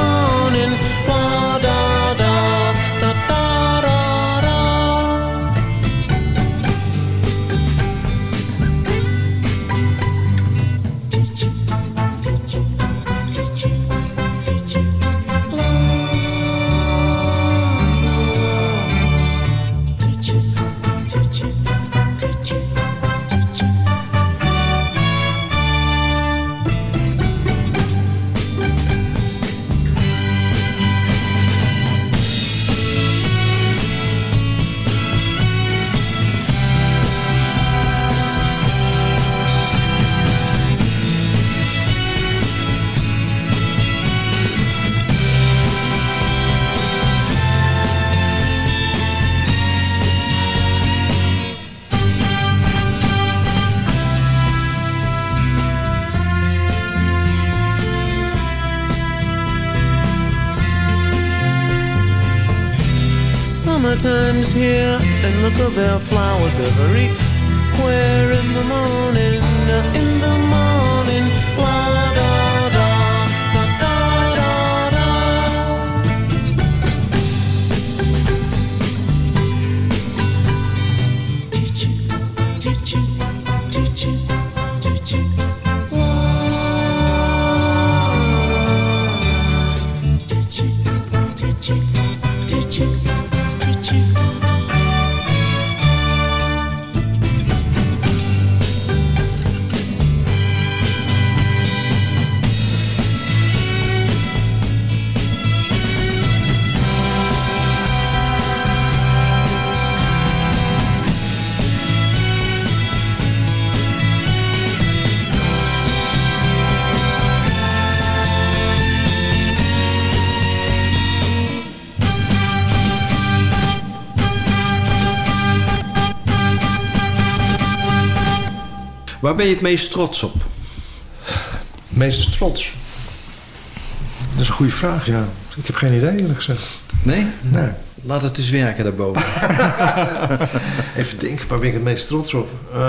summertime's here, and look at their flowers everywhere in the morning, in the morning, light. Waar ben je het meest trots op? Meest trots? Dat is een goede vraag, ja. Ik heb geen idee, eerlijk gezegd. Nee? Nee. Laat het eens werken daarboven. Even denken, waar ben ik het meest trots op? Eh,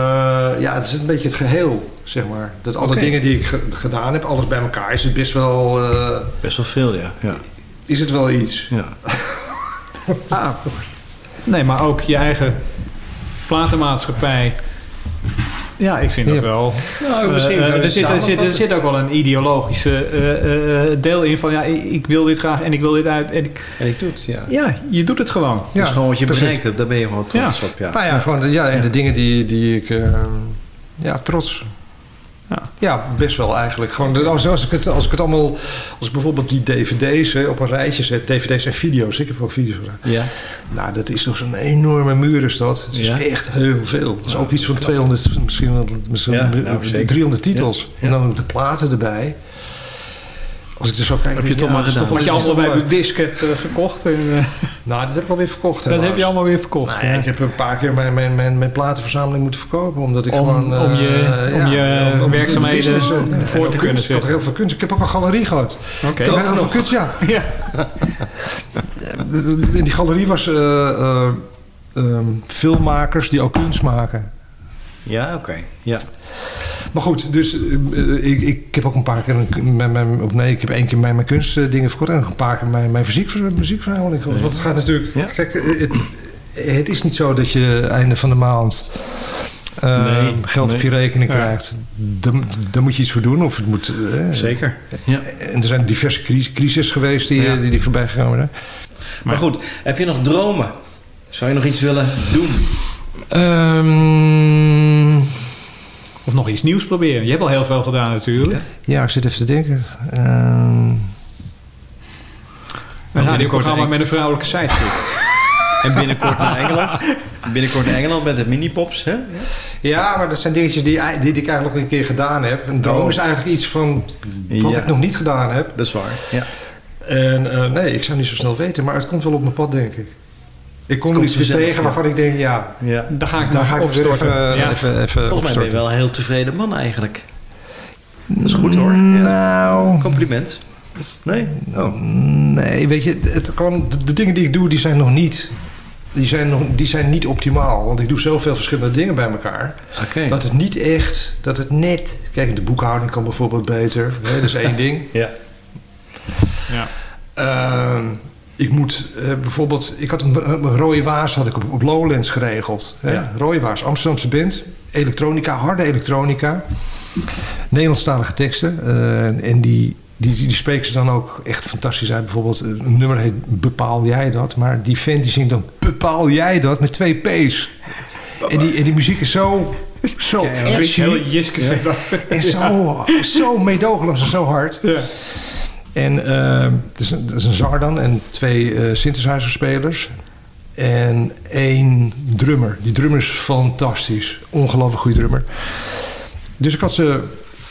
ja, het is een beetje het geheel, zeg maar. Dat alle dingen die ik ge- gedaan heb, alles bij elkaar, is het best wel... eh, Best wel veel, ja. ja. is het wel iets. Ja. Ah. Nee, maar ook je eigen platenmaatschappij. Ja, ik vind dat wel. Nou, misschien Eh, kan je er, zit, er, zit, er zit ook wel een ideologische eh, eh, deel in van ja, ik, ik wil dit graag en ik wil dit uit. En ik, En ik doe het, ja. ja, je doet het gewoon. Ja, dus gewoon wat je precies. bereikt hebt, daar ben je gewoon trots Ja. op, ja. Nou ja, gewoon ja, en de dingen die, die ik... eh, ja, trots. Ja. Ja, best wel eigenlijk. Gewoon, als, als, ik het, als ik het allemaal... Als ik bijvoorbeeld die dvd's hè, op een rijtje zet... dvd's en video's. Ik heb ook video's gedaan. Ja. Nou, dat is toch zo'n enorme muur is dat. Dat is Ja. echt heel veel. Dat is ook iets van 200, misschien wel misschien Ja, wel nou, zeker. 300 titels. En dan ook de platen erbij. Als ik er zo kijk... Heb je toch maar gedaan. Wat je allemaal bij hebt eh, gekocht. En, eh, Nou, dat heb ik alweer verkocht. dat heb je allemaal weer verkocht. Nee, ja. ik heb een paar keer mijn, mijn, mijn, mijn platenverzameling moeten verkopen. Omdat ik Om- gewoon... om eh, je- om je werkzaamheden eh, voor te kunnen kunst. Ik had zetten. heel veel kunst. Ik heb ook een galerie gehad. Oké. Ik heb heel veel kunst, ja. Ja. In die galerie was eh, eh, ehm, filmmakers die ook kunst maken. Ja, oké. Ja. Maar goed, dus eh, ik, ik heb ook een paar keer... Een, mijn, mijn, of nee, ik heb één keer mijn, mijn kunstdingen verkocht... en een paar keer mijn, mijn muziek, muziekverhaling. Want het gaat natuurlijk... Ja. Kijk, eh, het, het is niet zo dat je einde van de maand... eh, Nee, geld op je rekening Ja. krijgt. Daar, moet je iets voor doen. Of het moet, eh, Zeker. Ja. En er zijn diverse crisis, crisis geweest die, Ja. die, die voorbij gekomen zijn. Maar goed, heb je nog dromen? Zou je nog iets willen doen? Ehm, Of nog iets nieuws proberen. Je hebt al heel veel gedaan natuurlijk. ja, ik zit even te denken. Ehm, Een binnenkort radioprogramma met een vrouwelijke sidekick. En binnenkort naar Engeland? Binnenkort naar Engeland met de mini-pops, hè? ja, maar dat zijn dingetjes die, die, die ik eigenlijk een keer gedaan heb. Een droom Oh. is eigenlijk iets van wat Ja. ik nog niet gedaan heb. Dat is waar. Ja. En eh, nee, ik zou niet zo snel weten, maar het komt wel op mijn pad, denk ik. Ik kom er iets tegen ja. waarvan ik denk, ja, ja. Daar ga ik daar ga ik weer even, ja. even, even Volgens mij ben je wel een heel tevreden man eigenlijk. Dat is goed hoor. Ja. Nou, Compliment. Nee? Oh. nee, weet je, het kan, de, de dingen die ik doe, die zijn nog niet... Die zijn, nog, die zijn niet optimaal, want ik doe zoveel verschillende dingen bij elkaar. Oké. Dat het niet echt, dat het net... Kijk, de boekhouding kan bijvoorbeeld beter. Hè, dat is één ding. Ja. Ja. Ehm, ik moet eh, bijvoorbeeld... Ik had een, een rode waas had ik op, op Lowlands geregeld. Hè? Ja. Rode waas, Amsterdamse band. Elektronica, harde elektronica. Nederlandstalige teksten. eh, en die, die, die spreken ze dan ook echt fantastisch uit. Bijvoorbeeld eh, een nummer heet Bepaal jij dat? Maar die vent die zingt dan Bepaal jij dat? Met twee P's. En die, en die muziek is zo... Zo edgy. Heel Jiske. En zo, zo meedogenloos en zo hard. Ja. En het, is een, het is een zanger dan en twee eh synthesizerspelers. En één drummer. Die drummer is fantastisch. Ongelooflijk goede drummer. Dus ik had ze...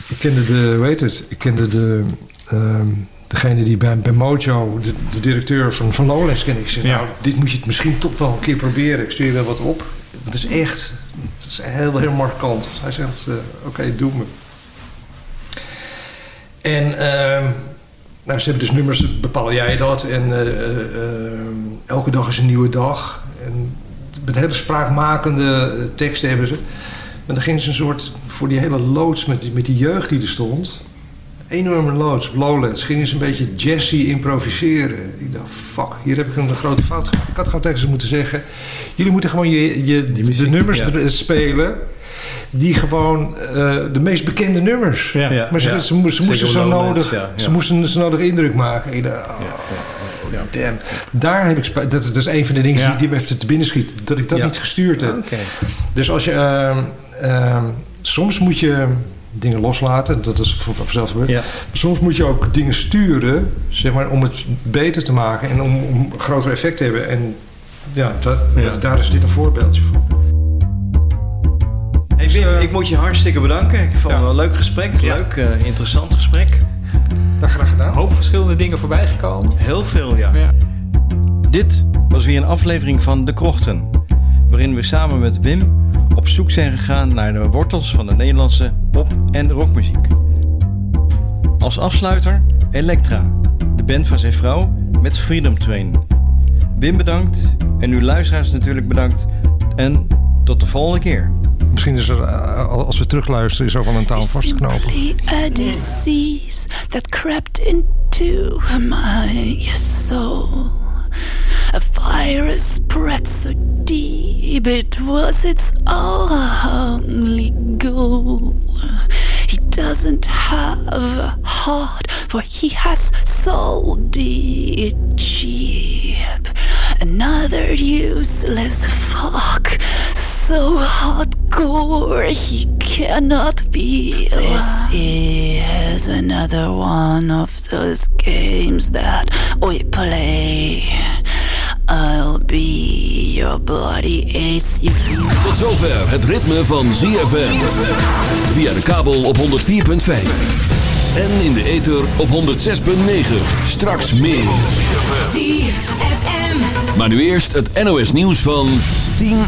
Ik kende de... Hoe heet het? Ik kende de... ehm, degene die bij, bij Mojo, de, de directeur van, van Lowlands kende. Ik zei, Ja. nou, dit moet je het misschien toch wel een keer proberen. Ik stuur je wel wat op. Het is echt... Het is heel, heel markant. Hij zegt, eh, oké, doe me. En ehm, nou, ze hebben dus nummers, bepaal jij dat. En eh, eh, ehm, elke dag is een nieuwe dag. En met hele spraakmakende eh, teksten hebben ze. Maar dan gingen ze een soort, voor die hele loods met die, met die jeugd die er stond... enorme loods, op Lowlands, gingen ze een beetje jazzy improviseren. Ik dacht, fuck, hier heb ik een grote fout gemaakt. Ik had gewoon tegen ze moeten zeggen... jullie moeten gewoon je, je, de nummers ja. er- spelen... die gewoon eh, de meest bekende nummers. Ja. Maar ze, Ja. ze, moesten- ze moesten Zeker zo nodig. Ze moesten zo nodig indruk maken. Ik dacht, oh, oh, damn. Daar heb ik spijt. Dat, dat is een van de dingen die, die me even te binnen schiet. Dat ik dat niet gestuurd heb. Dus als je... ehm, ehm, soms moet je dingen loslaten. Dat is voor- vanzelf gebeurd. Ja. Soms moet je ook dingen sturen. Zeg maar, om het beter te maken. En om, om groter effect te hebben. En ja, dat, Ja. daar is dit een voorbeeldje van. Wim, eh, ik moet je hartstikke bedanken. Ik vond het een leuk gesprek. Leuk, eh, interessant gesprek. Nou, graag gedaan. Een hoop verschillende dingen voorbij gekomen. Heel veel, ja. Ja. Dit was weer een aflevering van De Krochten. Waarin we samen met Wim op zoek zijn gegaan naar de wortels van de Nederlandse pop- en rockmuziek. Als afsluiter Elektra, de band van zijn vrouw met Freedom Train. Wim bedankt en uw luisteraars natuurlijk bedankt. En tot de volgende keer. Misschien is er, eh, als we terugluisteren, is er wel een taal vast te knopen. Simply a disease that crept into my soul. A virus spread so deep, it was its only goal. He doesn't have a heart, for he has sold it cheap. Another useless fuck, so hardcore he cannot feel. This is another one of those games that we play. I'll be your bloody ace. You Tot zover het ritme van ZFM. Via de kabel op 104.5. En in de ether op 106.9. Straks meer. ZFM. Maar nu eerst het NOS nieuws van 10 uur.